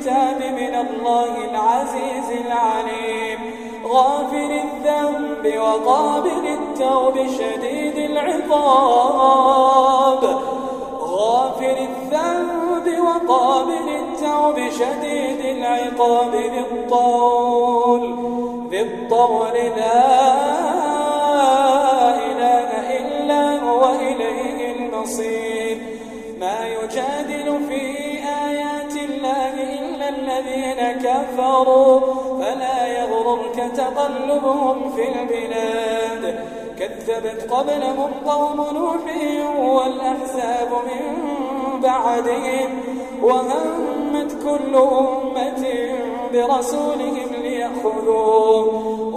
الكتاب من الله العزيز العليم. غافر الذنب وقابل التوب شديد العقاب. غافر الذنب وقابل التوب شديد العقاب. بالطول بالطول لا إله إلا هو إليه المصير. ما يجادل في آيات الله إلا الذين كفروا فلا يغررك تقلبهم في البلاد. كذبت قبلهم قوم نوح والأحزاب من بعدهم وهمت كل أمة برسولهم ليأخذوه.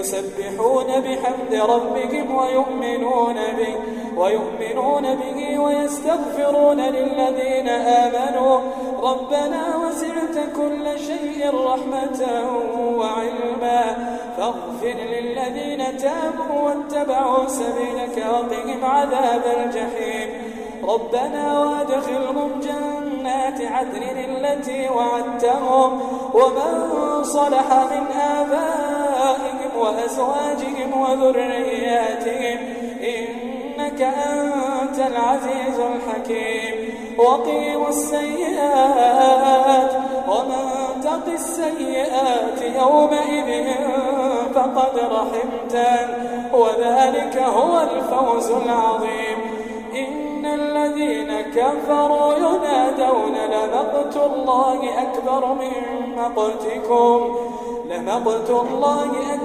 يسبحون بحمد ربهم ويؤمنون به ويؤمنون به ويستغفرون للذين آمنوا. ربنا وسعت كل شيء رحمة وعلما. فاغفر للذين تابوا واتبعوا سبيلك وقهم عذاب الجحيم. ربنا وادخلهم جنات عدن التي وعدتهم. ومن صلح من آبائهم وأزواجهم وذرياتهم إنك أنت العزيز الحكيم. وقيم السيئات ومن تق السيئات يومئذ فقد رحمته وذلك هو الفوز العظيم. إن الذين كفروا ينادون لمقت الله أكبر من مقتكم لمقت الله أكبر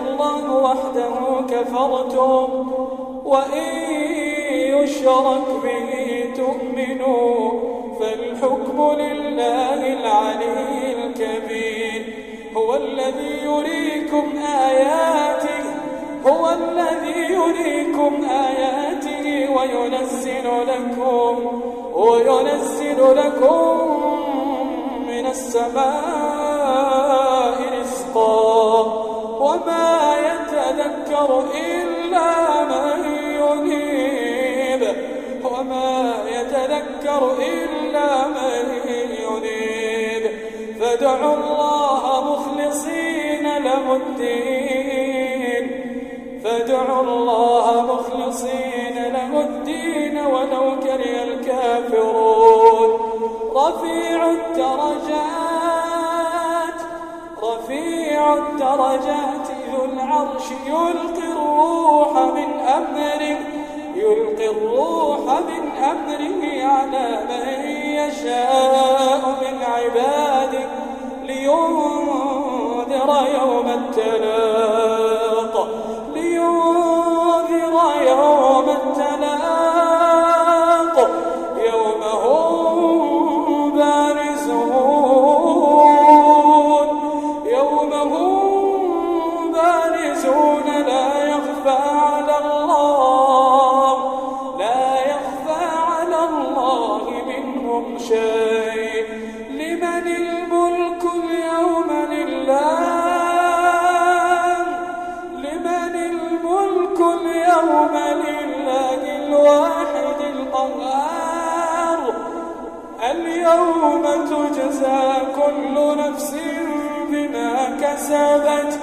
الله وحده كفرتم وإن يشرك به تؤمنوا فالحكم لله العلي الكبير. هو الذي يريكم آياته هو الذي يريكم آياته وينزل لكم وينزل لكم من السماء يتذكر إلا من ينيب وما يتذكر إلا من ينيب فادعوا الله مخلصين له الدين فادعوا الله مخلصين له الدين ولو كره الكافرون رفيع الدرجات رفيع الدرجات. العرش يلقي الروح من أمره يلقي الروح من أمره على من يشاء من عباده لينذر يوم التلاق كسبت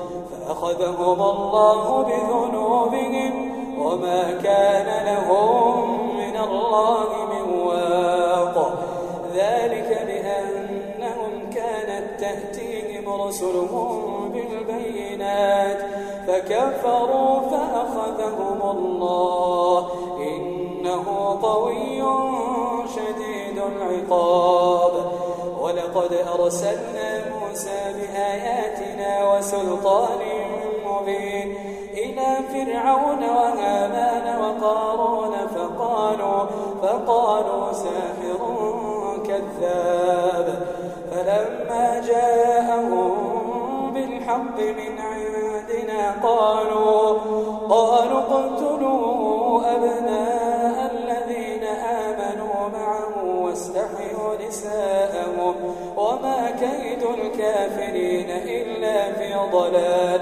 فأخذهم الله بذنوبهم وما كان لهم من الله من واق. ذلك بأنهم كانت تأتيهم رسلهم بالبينات فكفروا فأخذهم الله. إنه قوي شديد العقاب. ولقد أرسلنا موسى بآياتنا وسلطان إلى فرعون وهامان وقارون فقالوا فقالوا ساحر كذاب. فلما جاءهم بالحق من عندنا قالوا قالوا اقتلوا أبناء الذين آمنوا معه واستحيوا نساءهم وما كيد الكافرين إلا في ضلال.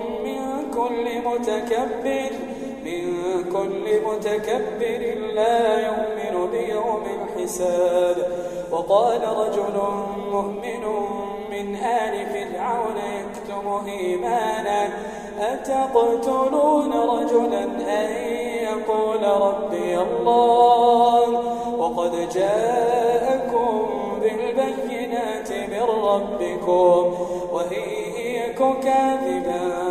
كل متكبر من كل متكبر لا يؤمن بيوم الحساب. وقال رجل مؤمن من آل فرعون يكتم إيمانه أتقتلون رجلا أن يقول ربي الله؟ وقد جاءكم بالبينات من ربكم يك كاذبا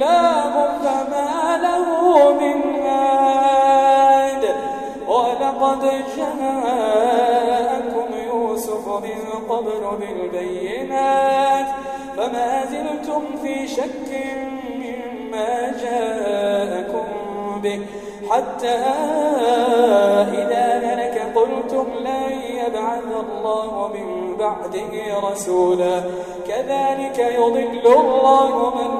الله فما له من هاد ولقد جاءكم يوسف من قبل بالبينات فما زلتم في شك مما جاءكم به. حتى إذا هلك قلتم لن الله من بعده رسولا. كذلك يضل الله من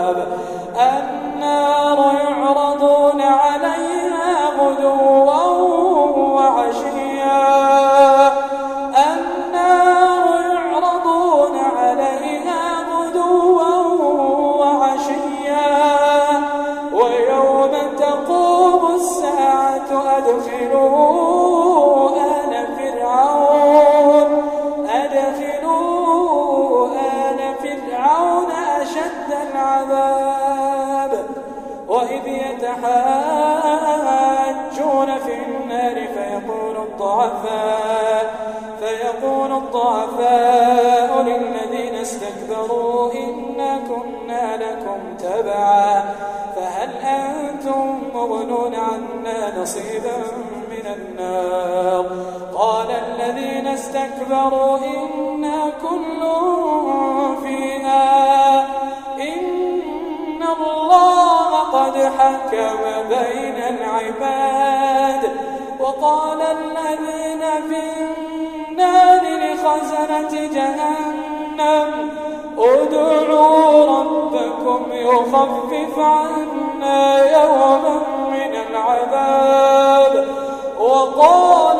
استكبروا إنا كل فيها إن الله قد حكم بين العباد. وقال الذين في النار لخزنة جهنم ادعوا ربكم يخفف عنا يوما من العذاب. وقال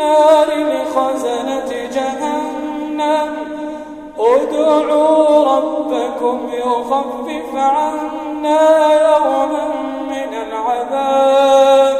النار لخزنة جهنم. ادعوا ربكم يخفف عنا يوما من العذاب.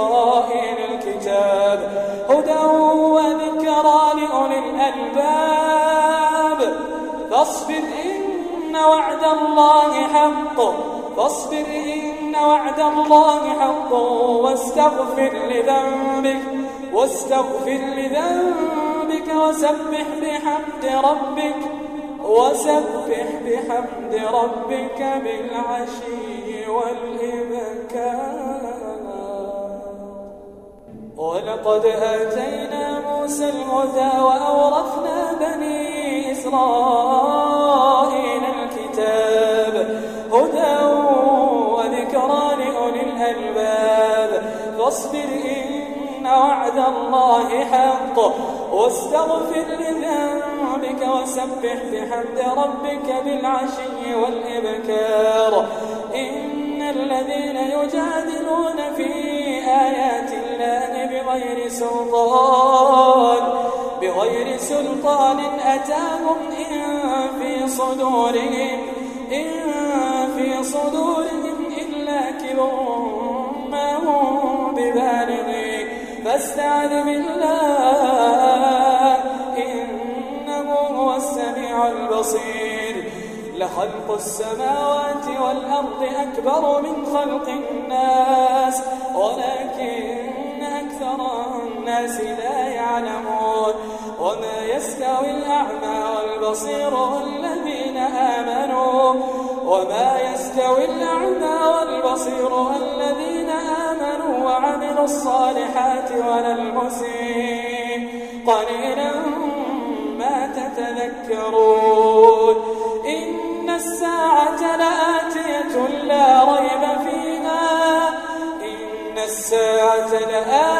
إسرائيل الكتاب هدى وذكرى لأولي الألباب. فاصبر إن وعد الله حق فاصبر إن وعد الله حق واستغفر لذنبك واستغفر لذنبك وسبح بحمد ربك وسبح بحمد ربك بالعشي والإبكار. ولقد آتينا موسى الهدى وأورثنا بني إسرائيل الكتاب هدى وذكرى لأولي الألباب. فاصبر إن وعد الله حق. واستغفر لذنبك وسبح بحمد ربك بالعشي والإبكار. إن الذين يجادلون في آيات بغير سلطان بغير سلطان أتاهم إن في صدورهم إن في صدورهم إلا كبر ما هم ببالغين فاستعذ بالله إنه هو السميع البصير. لخلق السماوات والأرض أكبر من خلق الناس ولكن أكثر الناس لا يعلمون وما يستوي الأعمى والبصير والذين آمنوا وما يستوي الأعمى والبصير والذين آمنوا وعملوا الصالحات ولا المسيء. قليلا ما تتذكرون. إن الساعة لآتية لا ريب فيها. إن الساعة لآتية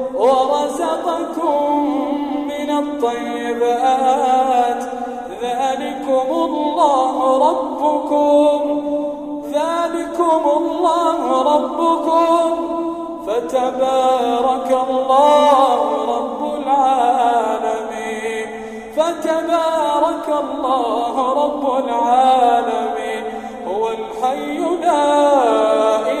ورزقكم من الطيبات. ذلكم الله ربكم. ذلكم الله ربكم. فتبارك الله رب العالمين. فتبارك الله رب العالمين. هو الحي لا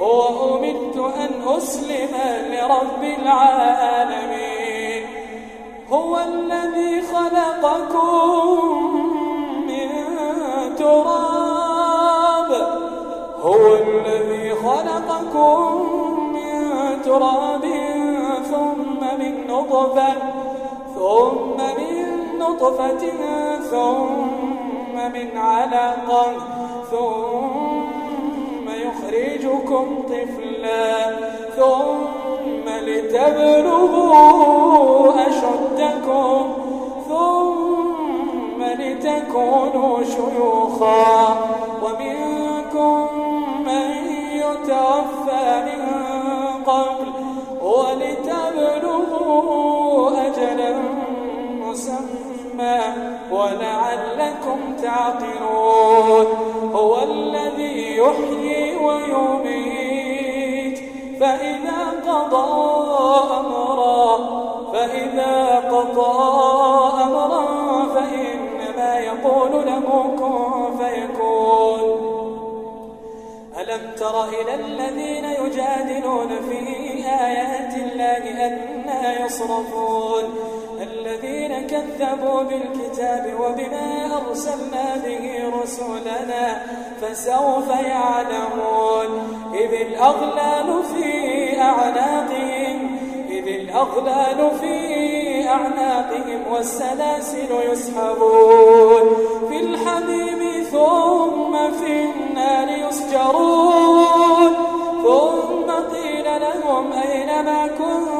وأمرت أن أسلم لرب العالمين هو الذي خلقكم من تراب. هو الذي خلقكم من تراب ثم من نطفة ثم من نطفة ثم من علقة ثم يخرجكم طفلا ثم لتبلغوا يصرفون الذين كذبوا بالكتاب وبما أرسلنا به رسلنا فسوف يعلمون. إذ الأغلال في أعناقهم إذ الأغلال في أعناقهم والسلاسل يسحبون. في الحميم ثم في النار يسجرون. ثم قيل لهم أين ما كنتم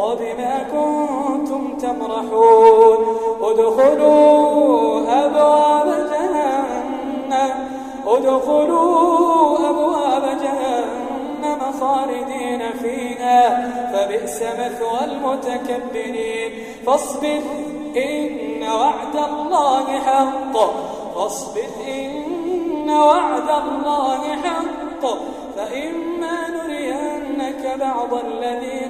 وبما كنتم تمرحون. ادخلوا أبواب جهنم. ادخلوا أبواب جهنم خالدين فيها. فبئس مثوى المتكبرين. فاصبر إن وعد الله حق. فاصبر إن وعد الله حق. فإما نرينك بعض الذي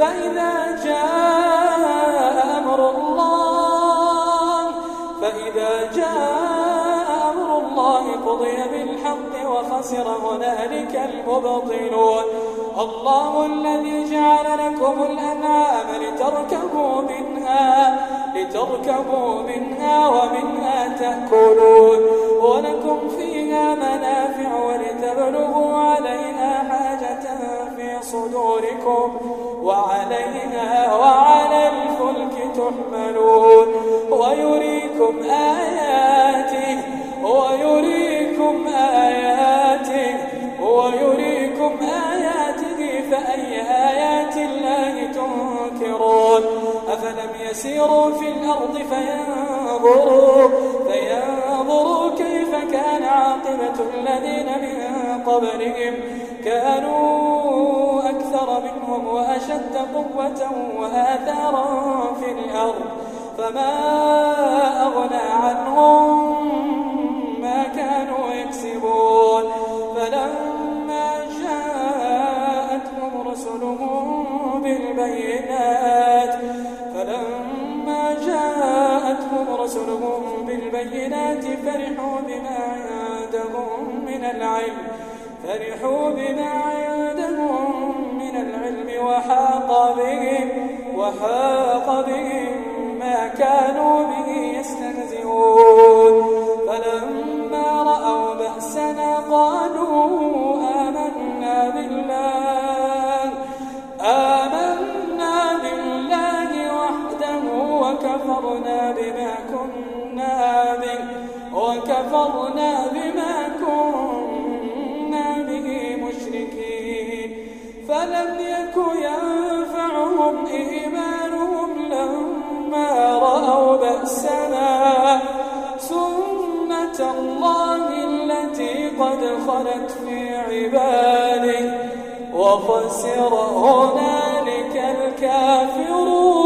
فإذا جاء أمر الله فإذا جاء أمر الله قضي بالحق وخسر هنالك المبطلون. الله الذي جعل لكم الأنعام لتركبوا منها لتركبوا منها ومنها تأكلون. ولكم فيها منافع ولتبلغوا عليها في صدوركم وعليها وعلى الفلك تحملون ويريكم آياته ويريكم آياته ويريكم آياته فأي آيات الله تنكرون أفلم يسيروا في الأرض فينظروا فينظروا كيف كان عاقبة الذين من قبلهم قوة وآثارا في الأرض فما أغنى عنهم ما كانوا يكسبون. فلما جاءتهم رسلهم بالبينات فلما جاءتهم رسلهم بالبينات فرحوا بما عندهم من العلم فرحوا العلم وحاق بهم وحاق بهم ما كانوا به يستهزئون. فلما رأوا بأسنا قالوا آمنا بالله آمنا بالله وحده وكفرنا بما كنا به وكفرنا رأوا بأسنا سنة الله التي قد خلت في عباده وخسر هنالك الكافرون.